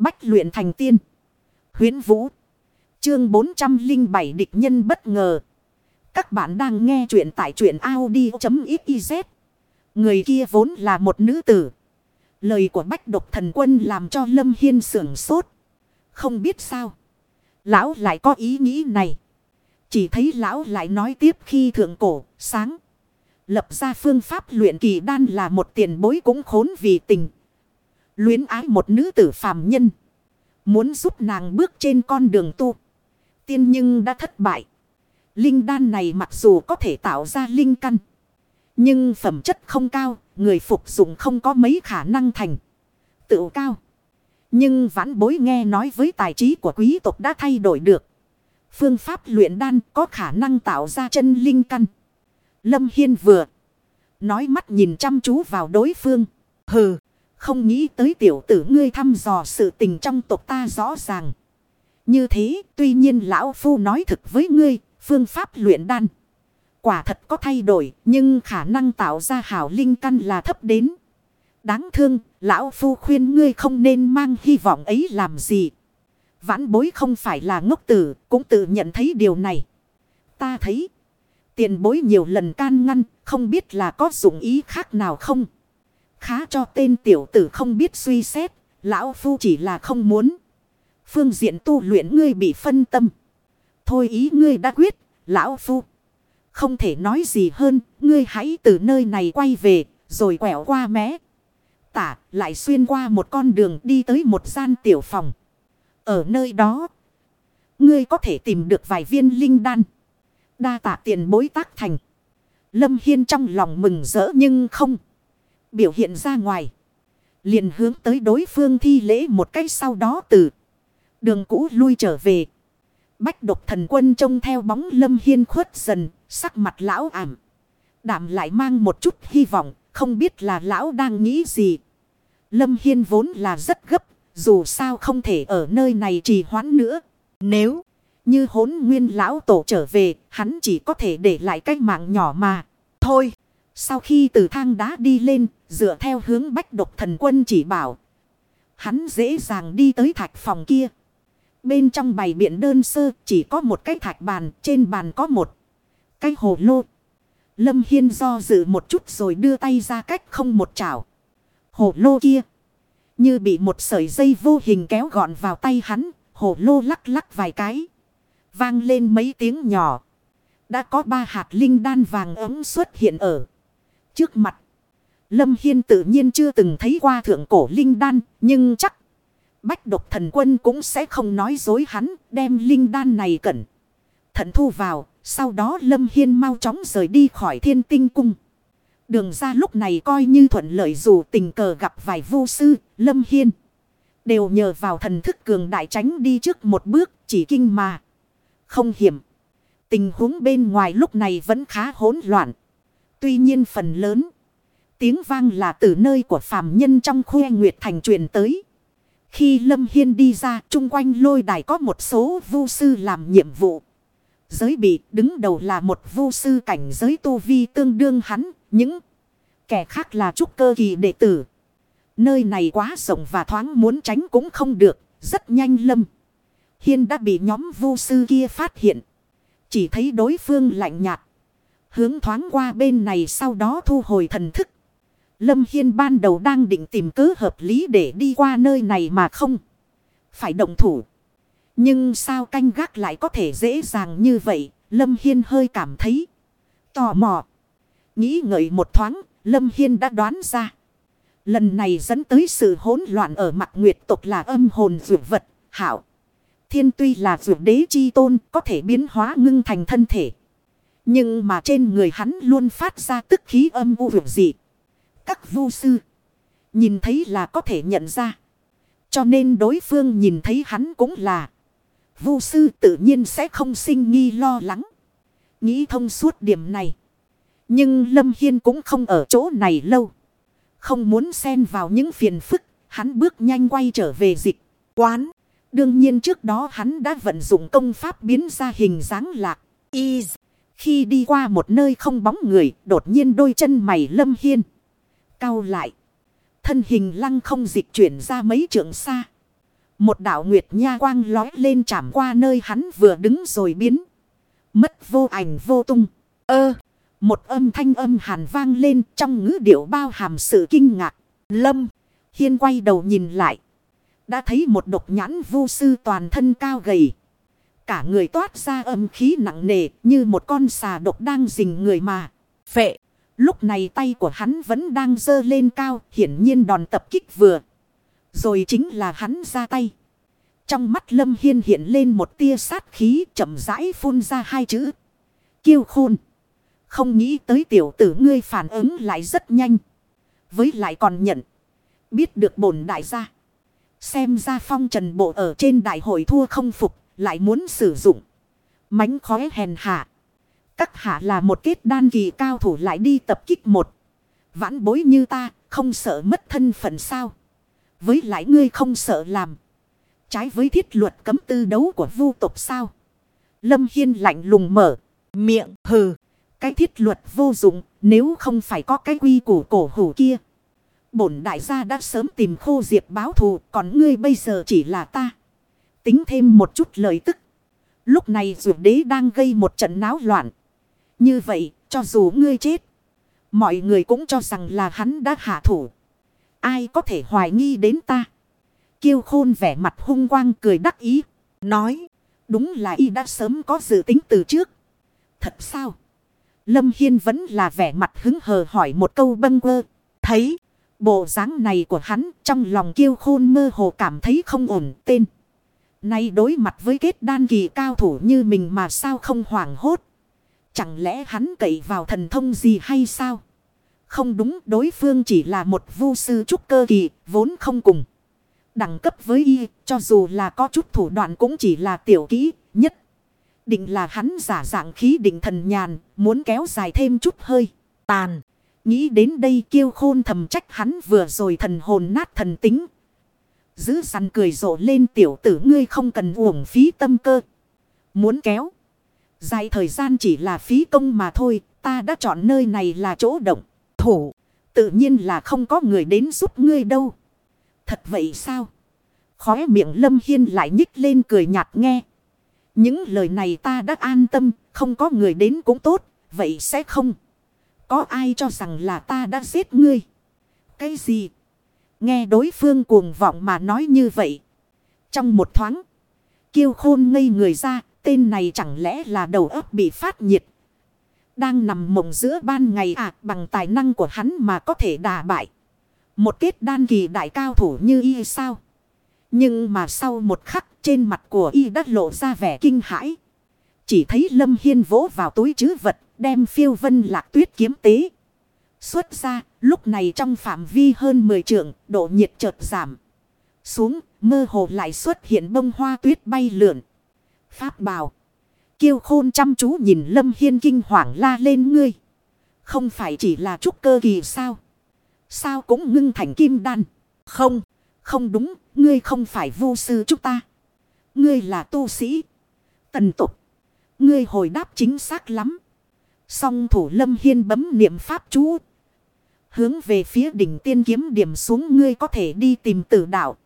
Bách luyện thành tiên. Huyến Vũ. Chương 407 địch nhân bất ngờ. Các bạn đang nghe truyện tại truyện Audi.xyz. Người kia vốn là một nữ tử. Lời của Bách độc thần quân làm cho Lâm Hiên sưởng sốt. Không biết sao. Lão lại có ý nghĩ này. Chỉ thấy lão lại nói tiếp khi thượng cổ, sáng. Lập ra phương pháp luyện kỳ đan là một tiền bối cũng khốn vì tình. Luyến ái một nữ tử phàm nhân. Muốn giúp nàng bước trên con đường tu. Tiên nhưng đã thất bại. Linh đan này mặc dù có thể tạo ra linh căn. Nhưng phẩm chất không cao. Người phục dụng không có mấy khả năng thành. Tự cao. Nhưng vãn bối nghe nói với tài trí của quý tộc đã thay đổi được. Phương pháp luyện đan có khả năng tạo ra chân linh căn. Lâm Hiên vừa. Nói mắt nhìn chăm chú vào đối phương. Hừ. Không nghĩ tới tiểu tử ngươi thăm dò sự tình trong tộc ta rõ ràng. Như thế tuy nhiên lão phu nói thực với ngươi. Phương pháp luyện đan. Quả thật có thay đổi. Nhưng khả năng tạo ra hảo linh căn là thấp đến. Đáng thương. Lão phu khuyên ngươi không nên mang hy vọng ấy làm gì. Vãn bối không phải là ngốc tử. Cũng tự nhận thấy điều này. Ta thấy. Tiền bối nhiều lần can ngăn, không biết là có dụng ý khác nào không. Khá cho tên tiểu tử không biết suy xét, lão phu chỉ là không muốn. Phương diện tu luyện ngươi bị phân tâm. Thôi ý ngươi đã quyết, lão phu. Không thể nói gì hơn, ngươi hãy từ nơi này quay về, rồi quẹo qua mé. Tả, lại xuyên qua một con đường đi tới một gian tiểu phòng. Ở nơi đó, ngươi có thể tìm được vài viên linh đan. Đa tạ tiền bối tác thành. Lâm Hiên trong lòng mừng rỡ nhưng không. Biểu hiện ra ngoài. Liền hướng tới đối phương thi lễ một cách sau đó từ. Đường cũ lui trở về. Bách độc thần quân trông theo bóng Lâm Hiên khuất dần. Sắc mặt lão ảm. Đảm lại mang một chút hy vọng. Không biết là lão đang nghĩ gì. Lâm Hiên vốn là rất gấp. Dù sao không thể ở nơi này trì hoãn nữa. Nếu như hốn nguyên lão tổ trở về, hắn chỉ có thể để lại cái mạng nhỏ mà. Thôi, sau khi từ thang đá đi lên, dựa theo hướng bách độc thần quân chỉ bảo. Hắn dễ dàng đi tới thạch phòng kia. Bên trong bày biện đơn sơ chỉ có một cái thạch bàn, trên bàn có một cái hồ lô. Lâm Hiên do dự một chút rồi đưa tay ra cách không một chảo. Hồ lô kia, như bị một sợi dây vô hình kéo gọn vào tay hắn, hồ lô lắc lắc vài cái. Vang lên mấy tiếng nhỏ. Đã có ba hạt linh đan vàng ấm xuất hiện ở trước mặt. Lâm Hiên tự nhiên chưa từng thấy qua thượng cổ linh đan, nhưng chắc bách độc thần quân cũng sẽ không nói dối hắn, đem linh đan này cẩn. Thận thu vào, sau đó Lâm Hiên mau chóng rời đi khỏi thiên tinh cung. Đường ra lúc này coi như thuận lợi dù tình cờ gặp vài vô sư, Lâm Hiên. Đều nhờ vào thần thức cường đại tránh đi trước một bước, chỉ kinh mà không hiểm. Tình huống bên ngoài lúc này vẫn khá hỗn loạn. Tuy nhiên phần lớn. Tiếng vang là từ nơi của phàm nhân trong khuê nguyệt thành truyền tới. Khi Lâm Hiên đi ra, chung quanh lôi đài có một số vu sư làm nhiệm vụ. Giới bị đứng đầu là một vu sư cảnh giới tu vi tương đương hắn, những kẻ khác là trúc cơ kỳ đệ tử. Nơi này quá rộng và thoáng muốn tránh cũng không được, rất nhanh Lâm. Hiên đã bị nhóm vu sư kia phát hiện. Chỉ thấy đối phương lạnh nhạt. Hướng thoáng qua bên này sau đó thu hồi thần thức. Lâm Hiên ban đầu đang định tìm cớ hợp lý để đi qua nơi này mà không. Phải động thủ. Nhưng sao canh gác lại có thể dễ dàng như vậy. Lâm Hiên hơi cảm thấy tò mò. Nghĩ ngợi một thoáng. Lâm Hiên đã đoán ra. Lần này dẫn tới sự hỗn loạn ở mặt nguyệt tục là âm hồn dự vật. Hảo. Thiên tuy là dự đế chi tôn, có thể biến hóa ngưng thành thân thể. Nhưng mà trên người hắn luôn phát ra tức khí âm u vượt dị. Các vu sư, nhìn thấy là có thể nhận ra. Cho nên đối phương nhìn thấy hắn cũng là vu sư tự nhiên sẽ không sinh nghi lo lắng. Nghĩ thông suốt điểm này. Nhưng Lâm Hiên cũng không ở chỗ này lâu. Không muốn xen vào những phiền phức. Hắn bước nhanh quay trở về dịch quán. Đương nhiên trước đó hắn đã vận dụng công pháp biến ra hình dáng lạc. Y. Khi đi qua một nơi không bóng người, đột nhiên đôi chân mày lâm hiên. Cao lại. Thân hình lăng không dịch chuyển ra mấy trượng xa. Một đạo nguyệt nha quang lói lên chạm qua nơi hắn vừa đứng rồi biến. Mất vô ảnh vô tung. Ơ. một âm thanh âm hàn vang lên trong ngữ điệu bao hàm sự kinh ngạc. Lâm. Hiên quay đầu nhìn lại. Đã thấy một độc nhãn vô sư toàn thân cao gầy. Cả người toát ra âm khí nặng nề như một con xà độc đang rình người mà. Phệ. Lúc này tay của hắn vẫn đang dơ lên cao. Hiển nhiên đòn tập kích vừa. Rồi chính là hắn ra tay. Trong mắt Lâm Hiên hiện lên một tia sát khí chậm rãi phun ra hai chữ. Kiêu khôn. Không nghĩ tới tiểu tử ngươi phản ứng lại rất nhanh. Với lại còn nhận. Biết được bổn đại gia. Xem ra phong trần bộ ở trên đại hội thua không phục. Lại muốn sử dụng. Mánh khóe hèn hạ. Các hạ là một kết đan kỳ cao thủ lại đi tập kích một. Vãn bối như ta. Không sợ mất thân phận sao. Với lại ngươi không sợ làm. Trái với thiết luật cấm tư đấu của vu tục sao. Lâm Hiên lạnh lùng mở. Miệng hừ. Cái thiết luật vô dụng. Nếu không phải có cái quy củ cổ hủ kia. Bổn đại gia đã sớm tìm khô diệp báo thù. Còn ngươi bây giờ chỉ là ta. Tính thêm một chút lời tức. Lúc này dù đế đang gây một trận náo loạn. Như vậy, cho dù ngươi chết. Mọi người cũng cho rằng là hắn đã hạ thủ. Ai có thể hoài nghi đến ta. Kiêu khôn vẻ mặt hung quang cười đắc ý. Nói. Đúng là y đã sớm có dự tính từ trước. Thật sao? Lâm Hiên vẫn là vẻ mặt hứng hờ hỏi một câu bâng quơ. Thấy. Bộ dáng này của hắn trong lòng kiêu khôn mơ hồ cảm thấy không ổn tên. Nay đối mặt với kết đan kỳ cao thủ như mình mà sao không hoảng hốt. Chẳng lẽ hắn cậy vào thần thông gì hay sao? Không đúng, đối phương chỉ là một vu sư trúc cơ kỳ, vốn không cùng. Đẳng cấp với y, cho dù là có chút thủ đoạn cũng chỉ là tiểu kỹ, nhất. Định là hắn giả dạng khí định thần nhàn, muốn kéo dài thêm chút hơi. Tàn. Nghĩ đến đây kêu khôn thầm trách hắn vừa rồi thần hồn nát thần tính. Giữ săn cười rộ lên tiểu tử ngươi không cần uổng phí tâm cơ. Muốn kéo. Dài thời gian chỉ là phí công mà thôi. Ta đã chọn nơi này là chỗ động thủ. Tự nhiên là không có người đến giúp ngươi đâu. Thật vậy sao? Khóe miệng Lâm Hiên lại nhích lên cười nhạt nghe. Những lời này ta đã an tâm, không có người đến cũng tốt, vậy sẽ không. Có ai cho rằng là ta đã giết ngươi? Cái gì? Nghe đối phương cuồng vọng mà nói như vậy. Trong một thoáng, kiêu khôn ngây người ra, tên này chẳng lẽ là đầu óc bị phát nhiệt, đang nằm mộng giữa ban ngày à bằng tài năng của hắn mà có thể đà bại. Một kết đan kỳ đại cao thủ như y sao. Nhưng mà sau một khắc trên mặt của y đã lộ ra vẻ kinh hãi. Chỉ thấy Lâm Hiên vỗ vào túi chứ vật đem phiêu vân lạc tuyết kiếm tế. Xuất ra lúc này trong phạm vi hơn 10 trượng độ nhiệt chợt giảm. Xuống mơ hồ lại xuất hiện bông hoa tuyết bay lượn. Pháp bào. Kiêu khôn chăm chú nhìn Lâm Hiên kinh hoàng la lên ngươi. Không phải chỉ là trúc cơ kỳ sao? Sao cũng ngưng thành kim đan? Không, không đúng, ngươi không phải vô sư chúng ta. Ngươi là tu sĩ. Tần tục. Ngươi hồi đáp chính xác lắm. Song thủ Lâm Hiên bấm niệm pháp chú. Hướng về phía đỉnh tiên kiếm điểm xuống ngươi có thể đi tìm tử đạo.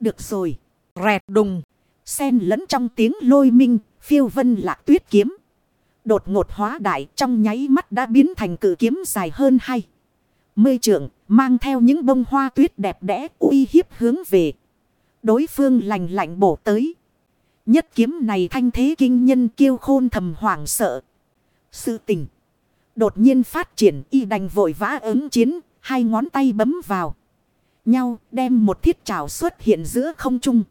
Được rồi. Rẹt đùng. Xen lẫn trong tiếng lôi minh, phiêu vân lạc tuyết kiếm. Đột ngột hóa đại trong nháy mắt đã biến thành cử kiếm dài hơn hai. Mươi trượng, mang theo những bông hoa tuyết đẹp đẽ uy hiếp hướng về. Đối phương lành lạnh bổ tới. Nhất kiếm này thanh thế kinh nhân kiêu khôn thầm hoảng sợ. Sự tình. Đột nhiên phát triển y đành vội vã ứng chiến, hai ngón tay bấm vào. Nhau đem một thiết trảo xuất hiện giữa không trung.